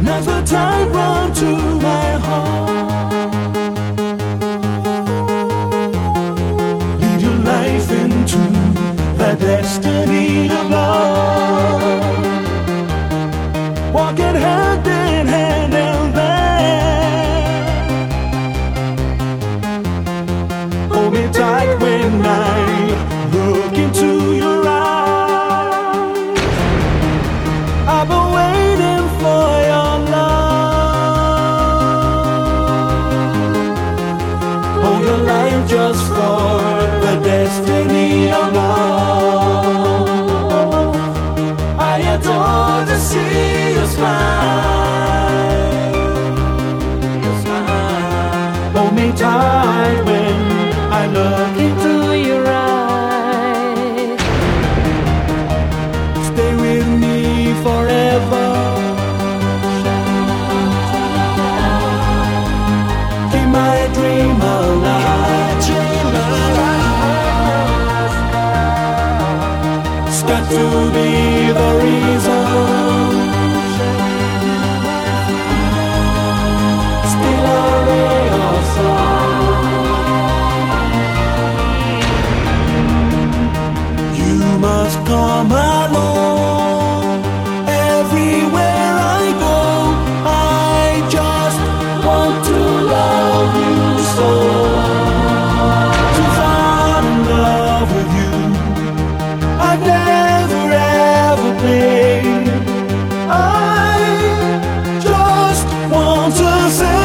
Never the time run to just for the destiny of love. I adore to see you smile. You smile. Hold me tight when I look. It's got to be the reason. Still a ray of sun. You must come along. don't say